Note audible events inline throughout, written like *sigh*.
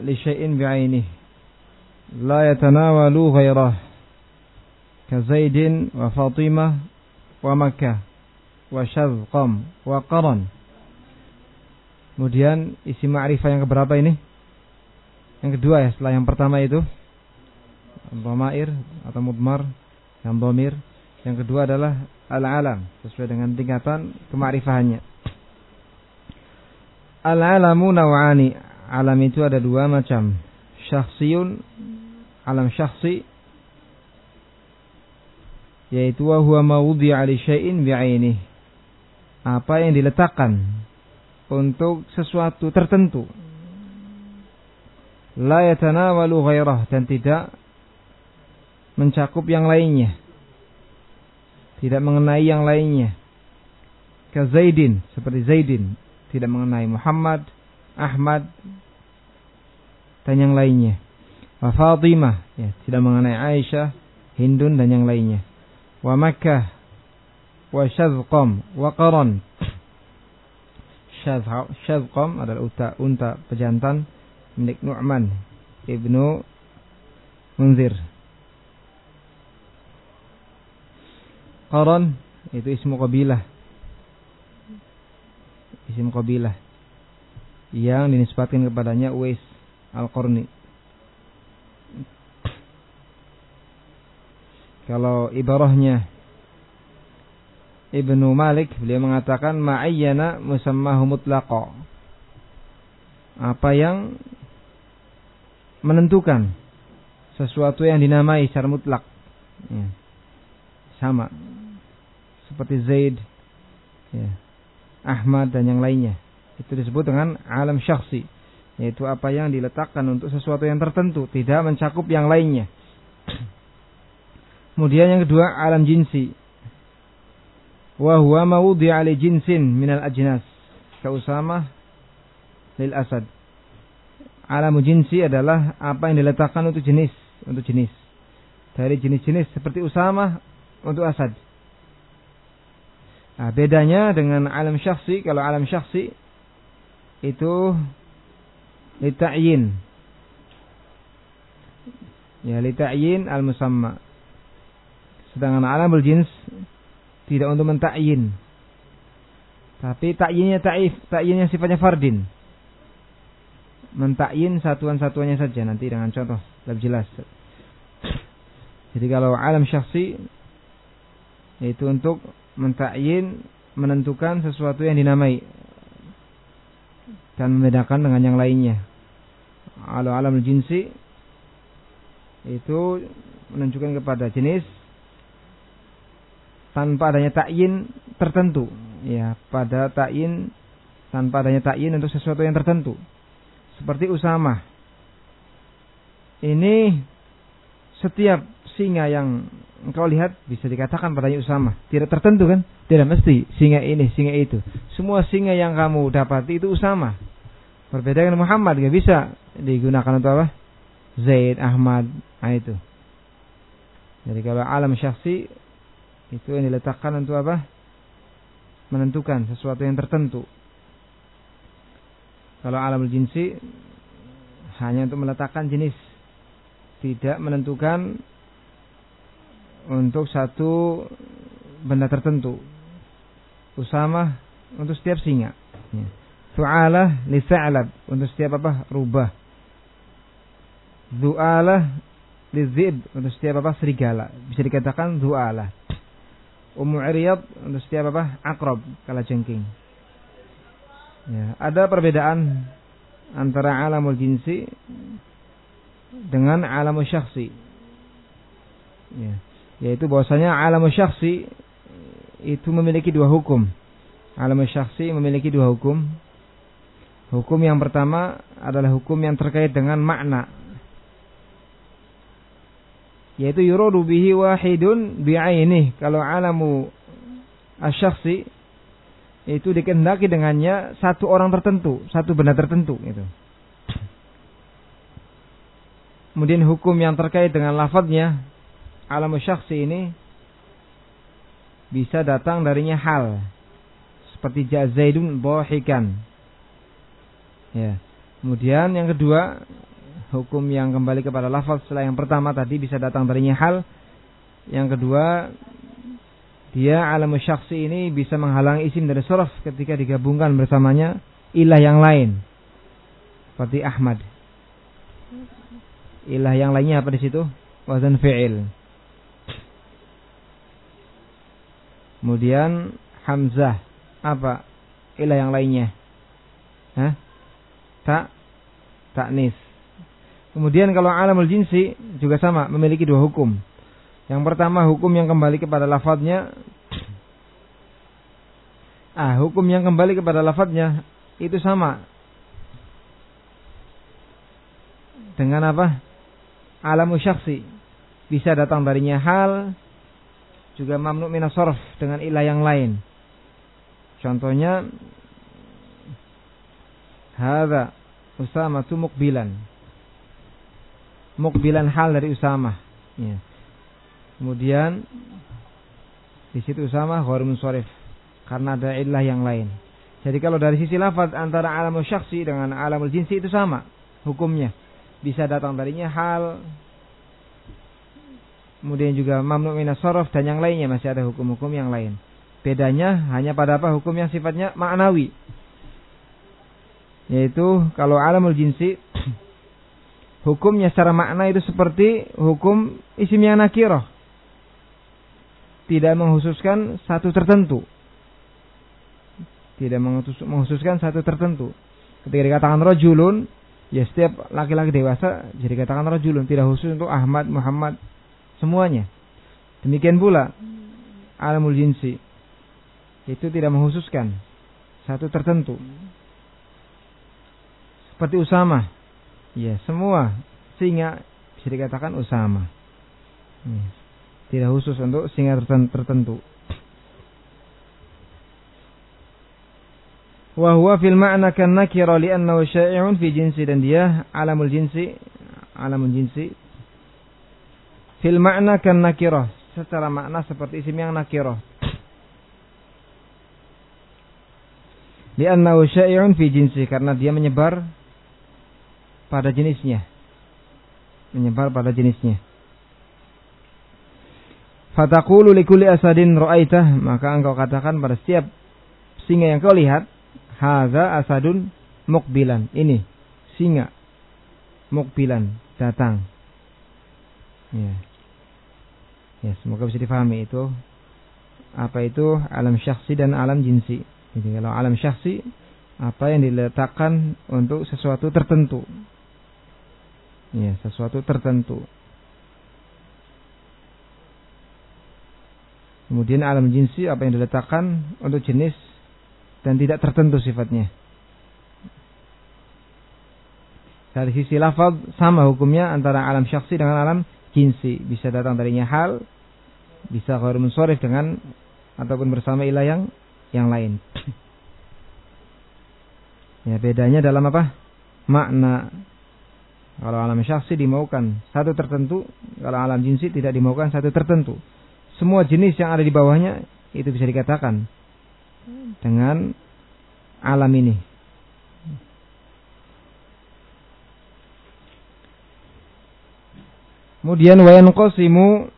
Li syai'in bi'ainih la yatanawalu ghairah ka Zaidin wa Fatimah wa Makkah wa Syazqam wa Qaran Kemudian isi ma'rifah yang keberapa ini? Yang kedua ya, setelah yang pertama itu Dhamair atau mudmar yang domir. Yang kedua adalah al-alam sesuai dengan tingkatan kemarifahannya. Al-alamu naw'ani. Alam itu ada dua macam. Syakhsiyun alam syakhsi yaitu wa huwa mawdi'a li syai'in bi'aini. Apa yang diletakkan untuk sesuatu tertentu. La yatanawalu ghairah dan tidak mencakup yang lainnya. Tidak mengenai yang lainnya. Ke Zaidin, seperti Zaidin tidak mengenai Muhammad, Ahmad, dan yang lainnya. Wa Fatimah, ya, tidak mengenai Aisyah, Hindun dan yang lainnya. Wa Makkah, wa Syazqam, wa Qaran. Syazqam adalah unta, unta pejantan milik Nu'man ibnu Munzir. Qaran itu ismu kabilah isim qabilah yang dinisbatkan kepadanya Uwais Al-Qarni. Kalau ibarahnya Ibnu Malik beliau mengatakan ma'ayyana musammahu mutlaqa. Apa yang menentukan sesuatu yang dinamai secara mutlak. Ya. Sama. Seperti Zaid. Ya. Ahmad dan yang lainnya. Itu disebut dengan alam syakhsi. Yaitu apa yang diletakkan untuk sesuatu yang tertentu. Tidak mencakup yang lainnya. *clears throat* Kemudian yang kedua alam jinsi. Wahuwa mawudi ali jinsin minal ajnas. Kausama lil asad. Alam jinsi adalah apa yang diletakkan untuk jenis. Untuk jenis. Dari jenis-jenis seperti Usama untuk Asad. Nah, bedanya dengan alam syaksi, kalau alam syaksi itu lita'yin. Ya, lita'yin al-musamma. Sedangkan alam jins tidak untuk mentakyin. Tapi takyinnya ta'if, takyinnya sifatnya fardin. Mentakyin satuan-satuannya saja nanti dengan contoh lebih jelas. Jadi kalau alam syaksi itu untuk mentakyin menentukan sesuatu yang dinamai dan membedakan dengan yang lainnya. Kalau alam jinsi itu menunjukkan kepada jenis tanpa adanya takyin tertentu. Ya pada takyin tanpa adanya takyin untuk sesuatu yang tertentu. Seperti Usama. Ini setiap singa yang engkau lihat bisa dikatakan padanya Usama. Tidak tertentu kan? Tidak mesti singa ini, singa itu. Semua singa yang kamu dapati itu Usama. Berbeda dengan Muhammad, gak bisa digunakan untuk apa? Zaid, Ahmad, nah itu. Jadi kalau alam syaksi itu yang diletakkan untuk apa? Menentukan sesuatu yang tertentu. Kalau alam jinsi hanya untuk meletakkan jenis, tidak menentukan untuk satu benda tertentu. Usama untuk setiap singa. Ya. Tu'alah li sa'lab untuk setiap apa? Rubah. Du'alah li zib untuk setiap apa? Serigala. Bisa dikatakan du'alah. Ummu Iriyad untuk setiap apa? Akrob, kala jengking. Ya, ada perbedaan antara alamul jinsi dengan alamul syakhsi. Ya yaitu bahwasanya alam syakhsi itu memiliki dua hukum. Alam syakhsi memiliki dua hukum. Hukum yang pertama adalah hukum yang terkait dengan makna. Yaitu yuradu bihi wahidun bi'ainih. Kalau alamu asyakhsi itu dikehendaki dengannya satu orang tertentu, satu benda tertentu itu. Kemudian hukum yang terkait dengan lafadznya alam syakhsi ini bisa datang darinya hal seperti jazaidun bohikan Ya. Kemudian yang kedua, hukum yang kembali kepada lafaz setelah yang pertama tadi bisa datang darinya hal. Yang kedua, dia alam syaksi ini bisa menghalangi isim dari suraf ketika digabungkan bersamanya ilah yang lain. Seperti Ahmad. Ilah yang lainnya apa di situ? Wazan fi'il. Kemudian Hamzah. Apa? Ilah yang lainnya. Hah? Tak. Taknis. Kemudian kalau alamul jinsi juga sama. Memiliki dua hukum. Yang pertama hukum yang kembali kepada lafadznya. Ah, hukum yang kembali kepada lafadznya itu sama. Dengan apa? Alamu syaksi. Bisa datang darinya hal juga mamnu minas dengan ilah yang lain. Contohnya hadza Usama tu mukbilan. Mukbilan hal dari Usama. Ya. Kemudian di situ Usama ghairun sharif karena ada ilah yang lain. Jadi kalau dari sisi lafaz antara alamul syaksi dengan alamul jinsi itu sama hukumnya. Bisa datang darinya hal kemudian juga mamnu minas sorof dan yang lainnya masih ada hukum-hukum yang lain. Bedanya hanya pada apa hukum yang sifatnya maknawi. Yaitu kalau alamul jinsi *clears throat* hukumnya secara makna itu seperti hukum isim yang nakiroh. Tidak menghususkan satu tertentu. Tidak menghususkan satu tertentu. Ketika dikatakan rojulun, ya setiap laki-laki dewasa jadi katakan rojulun. Tidak khusus untuk Ahmad, Muhammad, semuanya. Demikian pula alamul jinsi itu tidak menghususkan satu tertentu. Seperti Usama. Ya, semua singa bisa dikatakan Usama. Ya. Tidak khusus untuk singa tertentu. Wa huwa fil ma'na kan nakira li'annahu syai'un fi jinsi dan dia alamul jinsi alamul jinsi Fil makna kan nakiroh. Secara makna seperti isim yang nakiroh. Liannahu syai'un fi jinsi. Karena dia menyebar pada jenisnya. Menyebar pada jenisnya. Fatakulu likuli asadin ro'aitah. Maka engkau katakan pada setiap singa yang kau lihat. Haza asadun mukbilan. Ini singa mukbilan datang. Ya. Ya, semoga bisa difahami itu apa itu alam syaksi dan alam jinsi. Jadi kalau alam syaksi apa yang diletakkan untuk sesuatu tertentu. Ya, sesuatu tertentu. Kemudian alam jinsi apa yang diletakkan untuk jenis dan tidak tertentu sifatnya. Dari sisi lafaz sama hukumnya antara alam syaksi dengan alam jinsi. Bisa datang darinya hal bisa khair munsorif dengan ataupun bersama ilah yang yang lain. *clears throat* Ya bedanya dalam apa? Makna. Kalau alam syaksi dimaukan satu tertentu kalau alam jinsi tidak dimaukan satu tertentu. Semua jenis yang ada di bawahnya itu bisa dikatakan dengan alam ini Kemudian wayan qasimu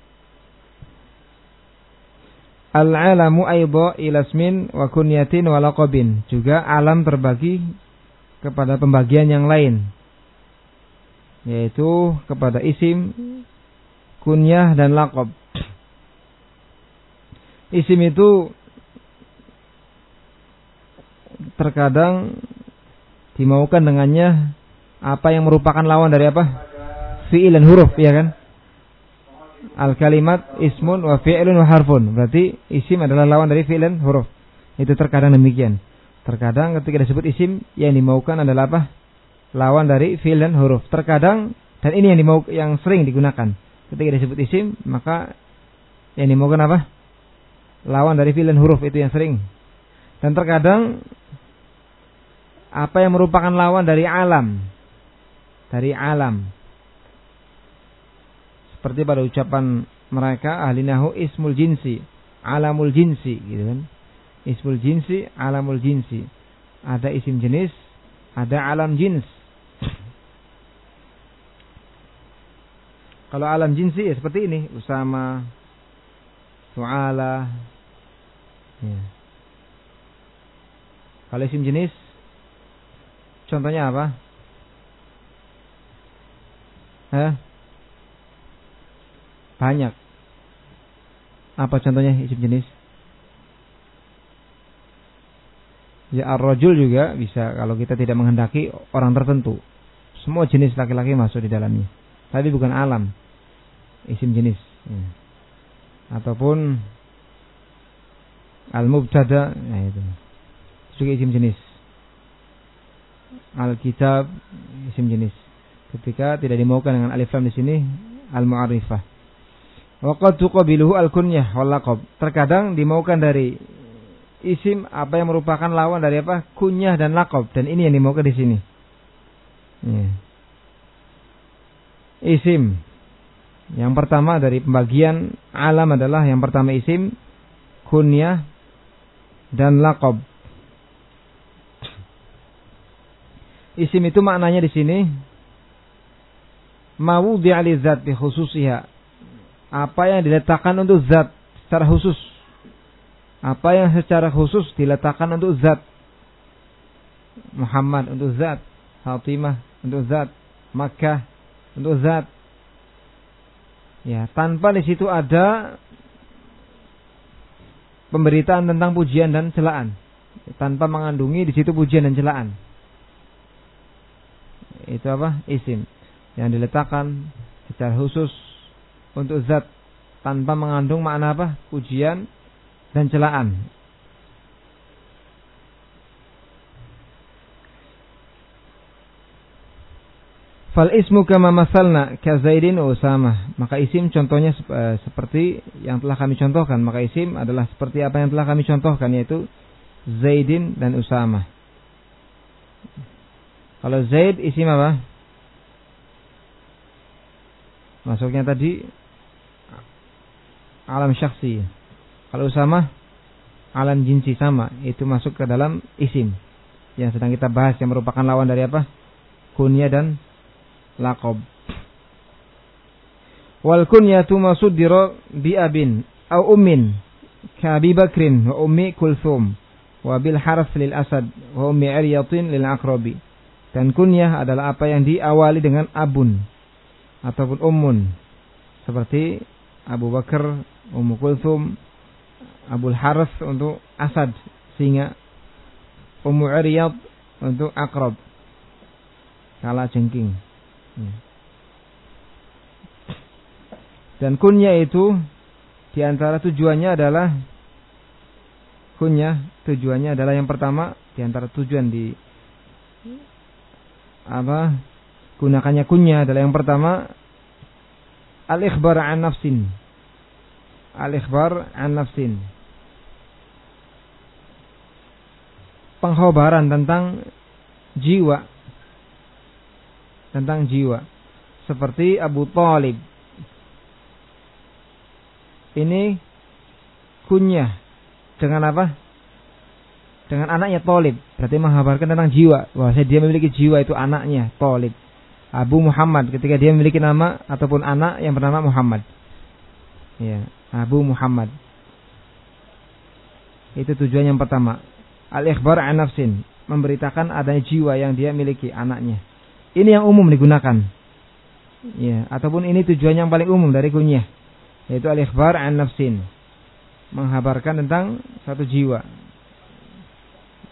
al-alamu aidha ilasmin wa kunyatin wa laqabin. Juga alam terbagi kepada pembagian yang lain. Yaitu kepada isim, kunyah dan laqab. Isim itu terkadang dimaukan dengannya apa yang merupakan lawan dari apa? Fi'il dan huruf, ya kan? Al kalimat ismun wa fi'lun wa harfun. Berarti isim adalah lawan dari fi'il dan huruf. Itu terkadang demikian. Terkadang ketika disebut isim yang dimaukan adalah apa? Lawan dari fi'il dan huruf. Terkadang dan ini yang dimau yang sering digunakan. Ketika disebut isim, maka yang dimaukan apa? Lawan dari fi'il dan huruf itu yang sering. Dan terkadang apa yang merupakan lawan dari alam. Dari alam. Seperti pada ucapan mereka ahli nahu ismul jinsi, alamul jinsi gitu kan. Ismul jinsi, alamul jinsi. Ada isim jenis Ada alam jins. Kalau alam jinsi ya seperti ini, Usama, Tu'ala. Ya. Kalau isim jenis, contohnya apa? Hah? Banyak. Apa contohnya isim jenis? Ya ar-rajul juga bisa kalau kita tidak menghendaki orang tertentu. Semua jenis laki-laki masuk di dalamnya. Tapi bukan alam. Isim jenis. Ya. Ataupun al-mubtada, nah itu. Juga isim jenis. Al-kitab isim jenis. Ketika tidak dimaukan dengan alif lam di sini al-mu'arifah. Waqad tuqabiluhu al-kunyah wal. Terkadang dimaukan dari isim apa yang merupakan lawan dari apa? Kunyah dan laqab dan ini yang dimaukan di sini. Ya. Isim. Yang pertama dari pembagian alam adalah yang pertama isim, kunyah dan laqab. Isim itu maknanya di sini mau dializat bi khususiha apa yang diletakkan untuk zat secara khusus. Apa yang secara khusus diletakkan untuk zat. Muhammad untuk zat, Fatimah untuk zat, Makkah untuk zat. Ya, tanpa di situ ada pemberitaan tentang pujian dan celaan. Tanpa mengandungi di situ pujian dan celaan. Itu apa? Isim. Yang diletakkan secara khusus untuk zat tanpa mengandung makna apa? Pujian dan celaan. Fal ismu kama masalna ka Zaidin Usama. Maka isim contohnya uh, seperti yang telah kami contohkan. Maka isim adalah seperti apa yang telah kami contohkan yaitu Zaidin dan Usama. Kalau Zaid isim apa? Masuknya tadi alam syaksi. Kalau sama alam jinsi sama, itu masuk ke dalam isim yang sedang kita bahas yang merupakan lawan dari apa? Kunya dan lakob. Wal kunyatu masudira bi abin au ummin ka Bakrin wa ummi Kulthum wa bil harf lil asad wa ummi Aryatin lil akrabi. Dan kunyah adalah apa yang diawali dengan abun ataupun ummun seperti Abu Bakar Ummu Kulthum, Abul Harith untuk Asad, singa, Ummu Uriyad untuk Akrab, kala jengking. Ya. Dan kunya itu di antara tujuannya adalah kunya tujuannya adalah yang pertama di antara tujuan di apa gunakannya kunya adalah yang pertama al-ikhbar an nafsin Al-ikhbar an nafsin. Pengkhabaran tentang jiwa. Tentang jiwa. Seperti Abu Talib. Ini kunyah. Dengan apa? Dengan anaknya Talib. Berarti menghabarkan tentang jiwa. Bahwa dia memiliki jiwa itu anaknya Talib. Abu Muhammad ketika dia memiliki nama ataupun anak yang bernama Muhammad. Ya, Abu Muhammad. Itu tujuan yang pertama. Al-ikhbar an nafsin, memberitakan adanya jiwa yang dia miliki anaknya. Ini yang umum digunakan. Ya, ataupun ini tujuan yang paling umum dari kunyah, yaitu al-ikhbar an nafsin. Menghabarkan tentang satu jiwa.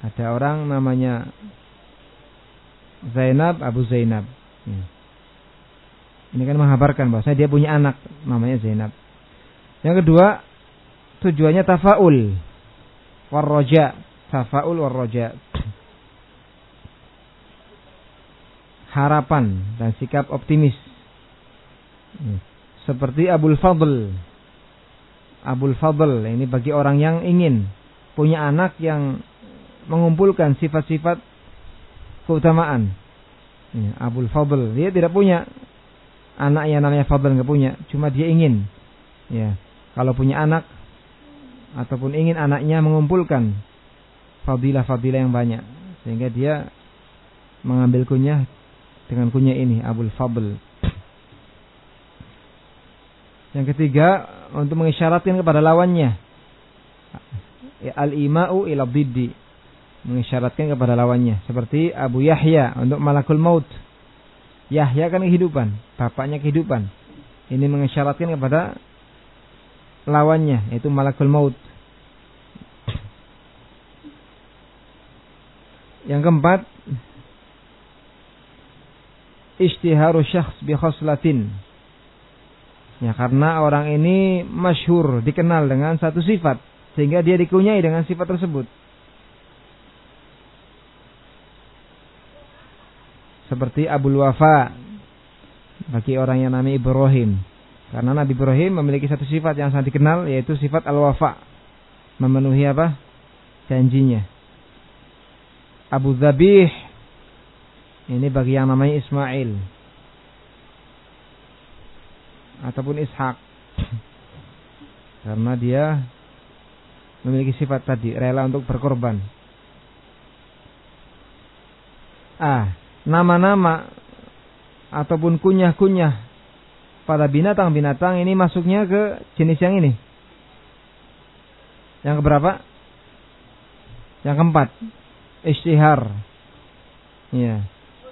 Ada orang namanya Zainab Abu Zainab. Ya. Ini kan menghabarkan bahwa dia punya anak namanya Zainab. Yang kedua, tujuannya tafaul warroja, tafaul warroja. Harapan dan sikap optimis. Seperti Abul Fadl. Abul Fadl ini bagi orang yang ingin punya anak yang mengumpulkan sifat-sifat keutamaan. Abul Fadl dia tidak punya anak yang namanya Fadl nggak punya, cuma dia ingin. Ya, kalau punya anak ataupun ingin anaknya mengumpulkan fadilah-fadilah yang banyak sehingga dia mengambil kunyah dengan kunyah ini Abul Fadl. Yang ketiga untuk mengisyaratkan kepada lawannya al-ima'u ila mengisyaratkan kepada lawannya seperti Abu Yahya untuk malakul maut. Yahya kan kehidupan, bapaknya kehidupan. Ini mengisyaratkan kepada lawannya yaitu malakul maut. Yang keempat, istiharu syakhs bi khoslatin. Ya karena orang ini masyhur, dikenal dengan satu sifat sehingga dia dikunyai dengan sifat tersebut. Seperti Abu Wafa bagi orang yang namanya Ibrahim. Karena Nabi Ibrahim memiliki satu sifat yang sangat dikenal yaitu sifat al-wafa. Memenuhi apa? Janjinya. Abu Zabih ini bagi yang namanya Ismail ataupun Ishak. *clears throat* Karena dia memiliki sifat tadi rela untuk berkorban. Ah, nama-nama ataupun kunyah-kunyah pada binatang-binatang ini masuknya ke jenis yang ini. Yang keberapa? Yang keempat. Istihar. Ya.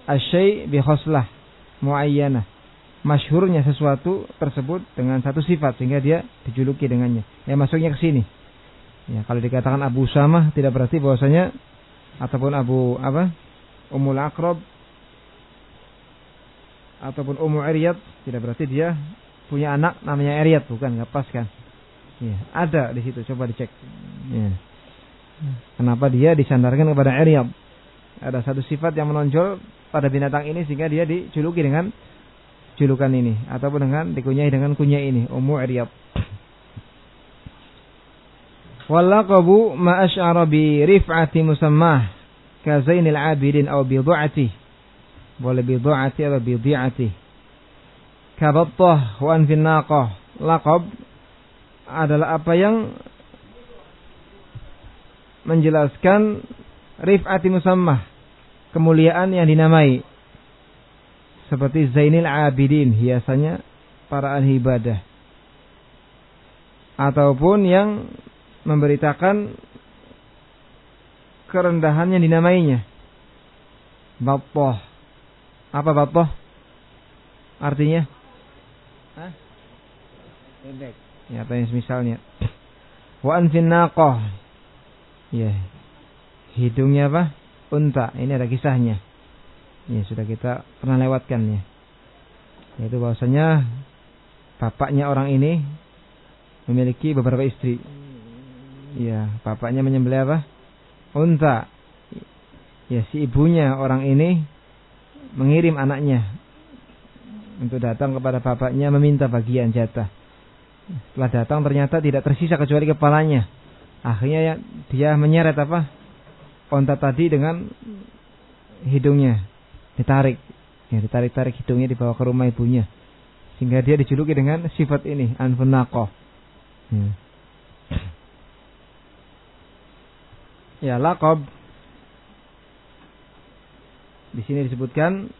Asyai bi khoslah muayyanah. Masyhurnya sesuatu tersebut dengan satu sifat sehingga dia dijuluki dengannya. Ya masuknya ke sini. Ya, kalau dikatakan Abu Samah tidak berarti bahwasanya ataupun Abu apa? Umul Akrob ataupun Ummu Iryad tidak berarti dia punya anak namanya Iryad bukan nggak pas kan? Ya ada di situ coba dicek. Ya. kenapa dia disandarkan kepada Iryad ada satu sifat yang menonjol pada binatang ini sehingga dia dijuluki dengan julukan ini ataupun dengan dikunyai dengan kunyah ini Ummu Iryad Wallaqabu ma bi rif'ati musammah ka Zainil Abidin aw bi boleh bidu'ati atau bidi'ati kabattah wa anfin naqah laqab adalah apa yang menjelaskan rif'ati musammah kemuliaan yang dinamai. Seperti Zainil Abidin hiasannya para ahli ibadah. Ataupun yang memberitakan kerendahan yang dinamainya. Battah apa bapak? Artinya? Hah? Pendek. Ya, apa yang misalnya? Wa anfin naqah. Ya. Hidungnya apa? Unta. Ini ada kisahnya. Ya, sudah kita pernah lewatkan ya. Yaitu bahwasanya bapaknya orang ini memiliki beberapa istri. Ya, bapaknya menyembelih apa? Unta. Ya, si ibunya orang ini mengirim anaknya untuk datang kepada bapaknya meminta bagian jatah. Setelah datang ternyata tidak tersisa kecuali kepalanya. Akhirnya ya, dia menyeret apa? Onta tadi dengan hidungnya ditarik. Ya, ditarik-tarik hidungnya dibawa ke rumah ibunya. Sehingga dia dijuluki dengan sifat ini, anfunaqah. Ya. ya, lakob di sini disebutkan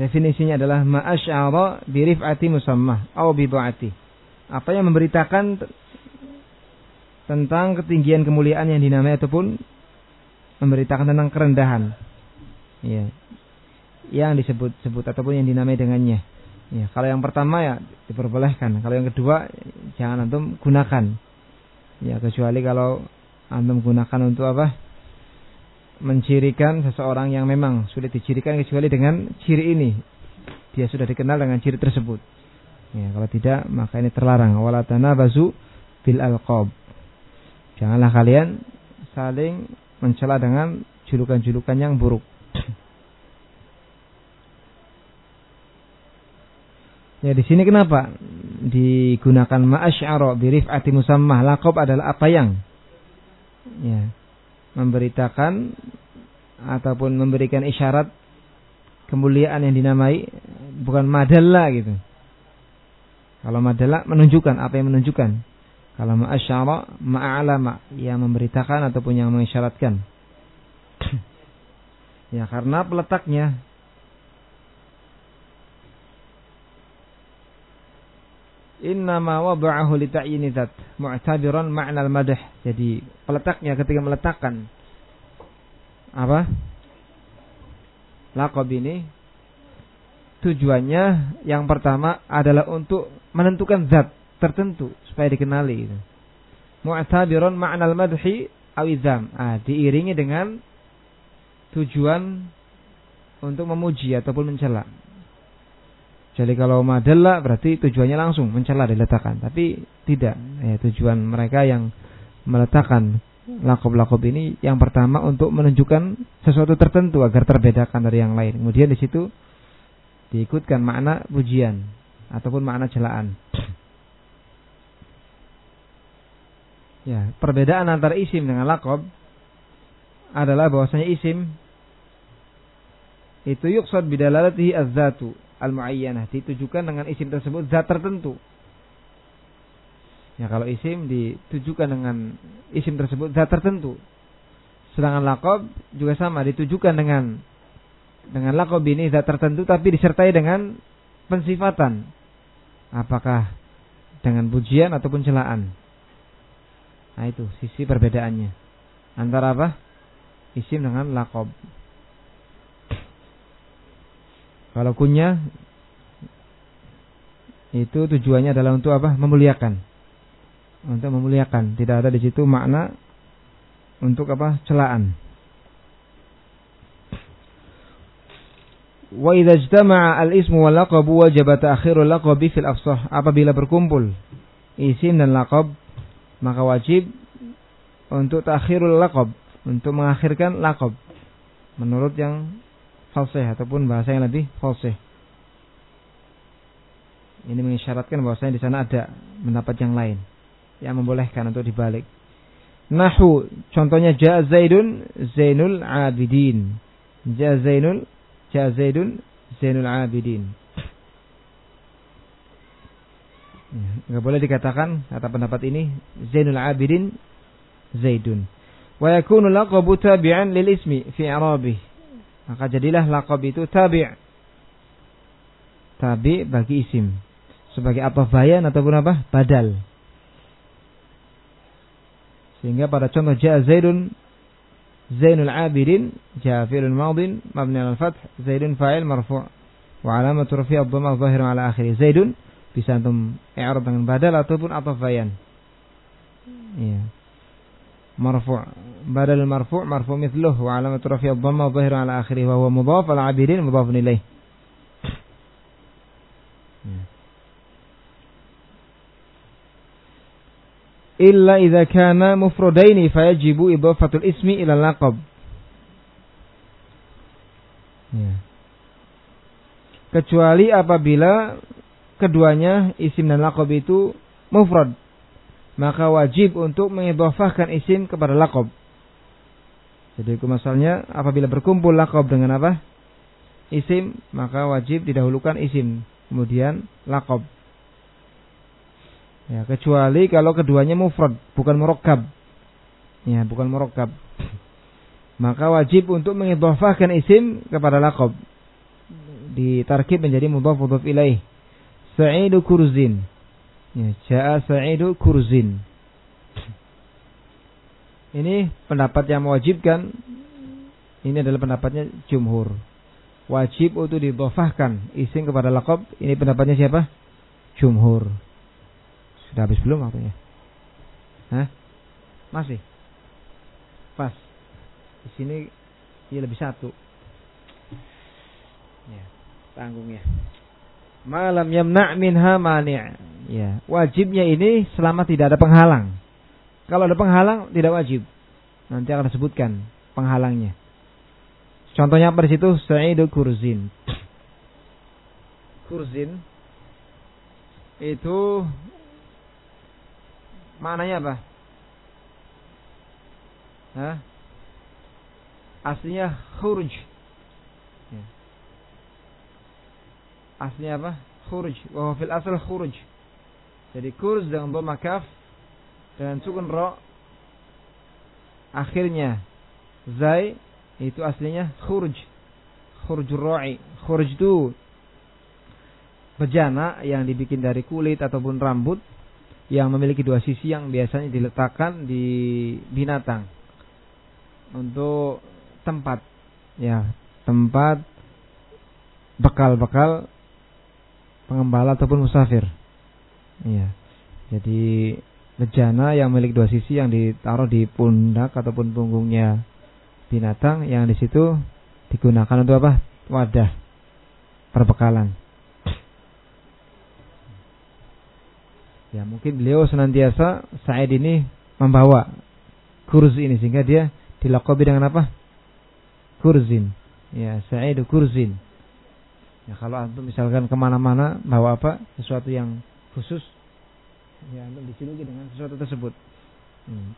definisinya adalah ma'asyara birif'ati musammah atau bidu'ati. Apa yang memberitakan tentang ketinggian kemuliaan yang dinamai ataupun memberitakan tentang kerendahan. Ya. Yang disebut-sebut ataupun yang dinamai dengannya. Ya, kalau yang pertama ya diperbolehkan. Kalau yang kedua jangan antum gunakan. Ya, kecuali kalau antum gunakan untuk apa? Mencirikan seseorang yang memang sulit dicirikan kecuali dengan ciri ini. Dia sudah dikenal dengan ciri tersebut. Ya, kalau tidak maka ini terlarang. Wala tanabazu bil alqab. Janganlah kalian saling mencela dengan julukan-julukan yang buruk. Ya di sini kenapa digunakan ma'asy'ara bi rif'ati musammah laqab adalah apa yang ya memberitakan ataupun memberikan isyarat kemuliaan yang dinamai bukan madalla gitu. Kalau madalla menunjukkan apa yang menunjukkan. Kalau ma'asyara ma'alama yang memberitakan ataupun yang mengisyaratkan. *clears throat* Ya, karena peletaknya Innama wada'ahu li ta'yini dzat mu'tabiran ma'na al-madh. Jadi peletaknya ketika meletakkan apa? Laqab ini tujuannya yang pertama adalah untuk menentukan zat tertentu supaya dikenali itu. Mu'tabiran ma'na al-madhi awizam. Ah, diiringi dengan tujuan untuk memuji ataupun mencela. Jadi kalau madalla berarti tujuannya langsung mencela diletakkan, tapi tidak. Ya, tujuan mereka yang meletakkan lakob-lakob ini yang pertama untuk menunjukkan sesuatu tertentu agar terbedakan dari yang lain. Kemudian di situ diikutkan makna pujian ataupun makna celaan. Ya, perbedaan antara isim dengan lakob adalah bahwasanya isim itu yuksad bidalalatihi az-zatu al-muayyanah ditujukan dengan isim tersebut zat tertentu. Ya kalau isim ditujukan dengan isim tersebut zat tertentu. Sedangkan lakob juga sama ditujukan dengan dengan lakob ini zat tertentu tapi disertai dengan pensifatan. Apakah dengan pujian ataupun celaan. Nah itu sisi perbedaannya. Antara apa? Isim dengan lakob. Kalau kunyah itu tujuannya adalah untuk apa? Memuliakan. Untuk memuliakan. Tidak ada di situ makna untuk apa? Celaan. Wa idza ijtama'a al-ismu wal laqab wajib ta'khirul laqabi fil afsah. Apabila berkumpul isim dan laqab, maka wajib untuk takhirul laqab, untuk mengakhirkan laqab. Menurut yang fasih ataupun bahasa yang lebih fasih. Ini mengisyaratkan bahwasanya di sana ada pendapat yang lain yang membolehkan untuk dibalik. Nahu contohnya ja Zaidun Zainul Abidin. Ja Zainul ja Zaidun Zainul Abidin. Enggak boleh dikatakan kata pendapat ini Zainul Abidin Zaidun. Wa yakunu laqabu tabi'an lil ismi fi i'rabih maka jadilah lakob itu tabi' tabi bagi isim. Sebagai apa? Bayan ataupun apa? Badal. Sehingga pada contoh ja Zaidun Zainul Abidin ja fi'lun madin mabni al fath Zaidun fa'il marfu' wa alamatu rafi' ad-dhamma dhahirun ala akhiri Zaidun bisa antum i'rab dengan badal ataupun apa? Bayan. Iya marfu' badal marfu' marfu' mithluh wa alamat rafi' ad-dhamma dhahiru ala akhirih wa huwa mudhaf al abidin mudhaf ilayh. Illa idza kana mufradaini fayajibu idafatul ismi ila laqab. Ya. Kecuali apabila keduanya isim dan laqab itu mufrad maka wajib untuk mengidhafahkan isim kepada lakob. Jadi masalahnya apabila berkumpul lakob dengan apa? Isim, maka wajib didahulukan isim, kemudian lakob. Ya, kecuali kalau keduanya mufrad, bukan murokkab. Ya, bukan murokkab. *clears throat* Maka wajib untuk mengidhafahkan isim kepada lakob. Ditarkib menjadi mudhaf ilaih. Sa'idu kurzin. Ya, Ja'a Sa'idu Kurzin. Ini pendapat yang mewajibkan. Ini adalah pendapatnya jumhur. Wajib untuk didofahkan isim kepada lakob. Ini pendapatnya siapa? Jumhur. Sudah habis belum waktunya? Hah? Masih? Pas. Di sini dia lebih satu. Ya, tanggungnya. Malam yamna' minha mani'. Ya, wajibnya ini selama tidak ada penghalang. Kalau ada penghalang tidak wajib. Nanti akan disebutkan penghalangnya. Contohnya apa di situ? Sa'idu kurzin. Kurzin itu maknanya apa? Hah? Aslinya khurj. Ya. Aslinya apa? Khurj. Wa fil asal khurj. Jadi kurz dengan dhamma kaf dengan sukun ro akhirnya zai itu aslinya khurj. Khurjur ra'i. Khurj itu bejana yang dibikin dari kulit ataupun rambut yang memiliki dua sisi yang biasanya diletakkan di binatang untuk tempat ya tempat bekal-bekal pengembala ataupun musafir ya jadi bejana yang memiliki dua sisi yang ditaruh di pundak ataupun punggungnya binatang yang di situ digunakan untuk apa wadah perbekalan Ya mungkin beliau senantiasa Sa'id ini membawa kursi ini sehingga dia dilakobi dengan apa? Kurzin. Ya Sa'id kurzin. Ya kalau antum misalkan ke mana-mana bawa apa sesuatu yang khusus, ya antum dijuluki dengan sesuatu tersebut. Hmm.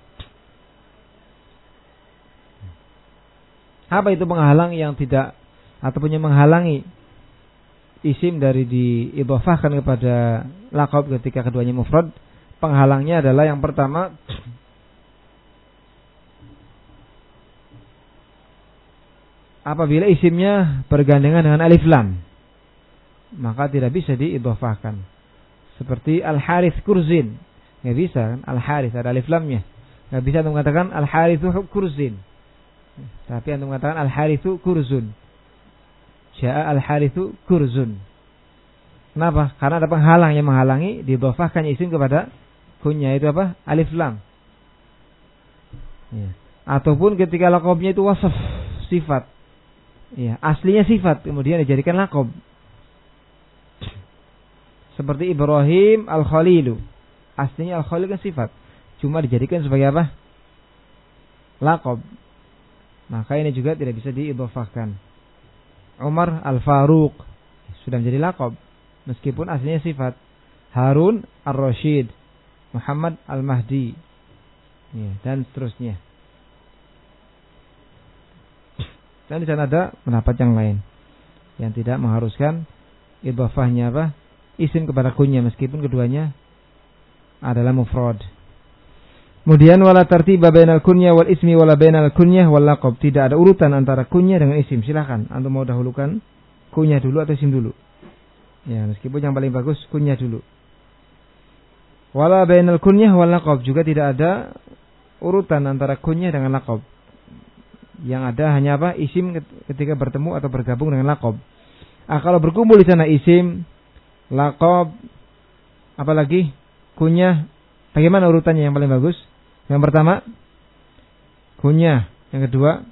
Apa itu penghalang yang tidak ataupun yang menghalangi isim dari diidhafahkan kepada lakab ketika keduanya mufrad, penghalangnya adalah yang pertama apabila isimnya bergandengan dengan alif lam maka tidak bisa diidhafahkan. Seperti al harith kurzin, nggak bisa kan? Al harith ada alif lamnya, nggak bisa untuk mengatakan al harithu kurzin. Tapi untuk mengatakan al harithu kurzun. Ja'a al-harithu kurzun. Kenapa? Karena ada penghalang yang menghalangi didofahkan isim kepada kunya itu apa? Alif lam. Ya. Ataupun ketika lakobnya itu wasaf sifat. Ya, aslinya sifat kemudian dijadikan lakob. Seperti Ibrahim al-Khalilu. Aslinya al-Khalil kan sifat. Cuma dijadikan sebagai apa? Lakob. Maka ini juga tidak bisa diidofahkan. Umar Al-Faruq sudah menjadi lakob meskipun aslinya sifat Harun Ar-Rashid Muhammad Al-Mahdi ya, dan seterusnya dan di sana ada pendapat yang lain yang tidak mengharuskan idhafahnya apa isim kepada kunya meskipun keduanya adalah mufrad Kemudian wala tartiba bainal kunyah wal ismi wala bainal kunyah wal laqab. Tidak ada urutan antara kunyah dengan isim. Silakan antum mau dahulukan kunyah dulu atau isim dulu. Ya, meskipun yang paling bagus kunyah dulu. Wala bainal kunyah wal laqab juga tidak ada urutan antara kunyah dengan laqab. Yang ada hanya apa? Isim ketika bertemu atau bergabung dengan laqab. Ah, kalau berkumpul di sana isim, laqab, apalagi kunyah, bagaimana urutannya yang paling bagus? Yang pertama kunyah, yang kedua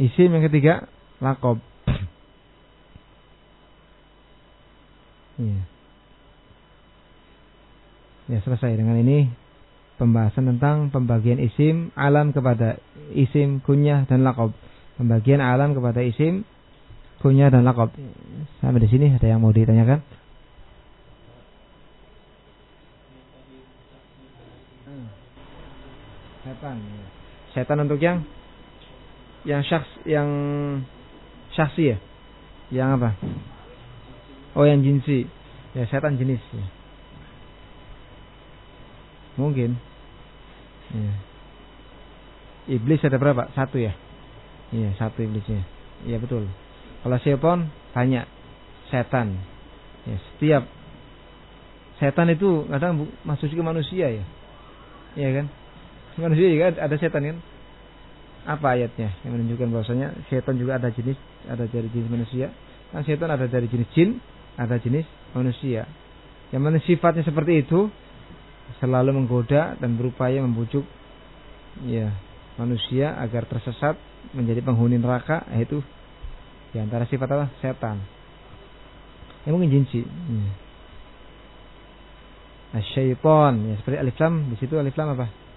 isim, yang ketiga lakob. *clears throat* Ya. ya selesai dengan ini pembahasan tentang pembagian isim alam kepada isim kunyah dan lakob. Pembagian alam kepada isim kunyah dan lakob. Sampai di sini ada yang mau ditanyakan? Setan ya. setan untuk yang yang syaks yang syaksi ya? Yang apa? Oh yang jinsi. Ya setan jenis ya. mungkin. Ya. iblis ada berapa? Satu ya? Iya satu iblisnya. Iya betul. Kalau setan banyak setan. Ya setiap setan itu kadang masuk ke manusia ya. Iya kan manusia juga ada setan kan? Apa ayatnya yang menunjukkan bahwasanya setan juga ada jenis, ada dari jenis manusia. Kan setan ada dari jenis jin, ada jenis manusia. Yang mana sifatnya seperti itu selalu menggoda dan berupaya membujuk ya manusia agar tersesat menjadi penghuni neraka yaitu di antara sifat apa? Setan. Yang mungkin jinsi. Hmm. Nah, syaitan ya seperti alif lam di situ alif lam apa?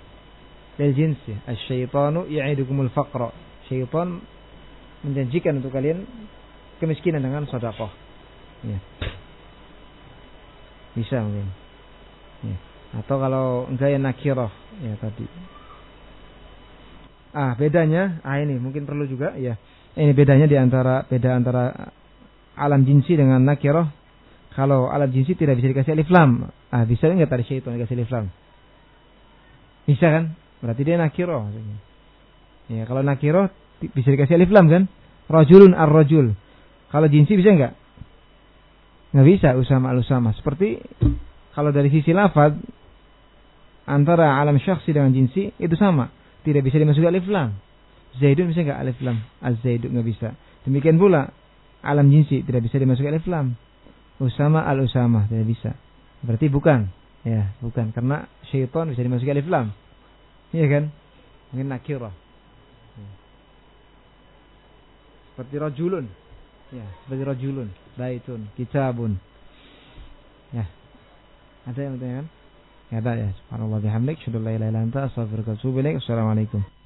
Lil jinsi. Asyaitanu ya'idukumul faqra. Syaitan menjanjikan untuk kalian kemiskinan dengan sedekah. Ya. Bisa mungkin. Ya. Atau kalau enggak ya nakirah ya tadi. Ah, bedanya, ah ini mungkin perlu juga ya. Ini bedanya di antara beda antara alam jinsi dengan nakirah. Kalau alam jinsi tidak bisa dikasih alif lam. Ah, bisa enggak tadi syaitan dikasih alif lam? Bisa kan? Berarti dia nakiro. Ya, kalau nakiro bisa dikasih alif lam kan? Rajulun ar-rajul. Kalau jinsi bisa enggak? Enggak bisa Usama al-Usama. Seperti kalau dari sisi lafaz antara alam syakhsi dengan jinsi itu sama. Tidak bisa dimasuki alif lam. Zaidun bisa enggak alif lam? Az-Zaidun enggak bisa. Demikian pula alam jinsi tidak bisa dimasuki alif lam. Usama al-Usama tidak bisa. Berarti bukan. Ya, bukan karena syaitan bisa dimasuki alif lam. Iya kan? Mungkin nakirah. Seperti rajulun. Ya, seperti rajulun, baitun, kitabun. Ya. Ada yang bertanya kan? Ya, ada ya. Subhanallah bihamdik, syukur la ilaha illa anta, astaghfiruka wa atubu ilaik. Assalamualaikum.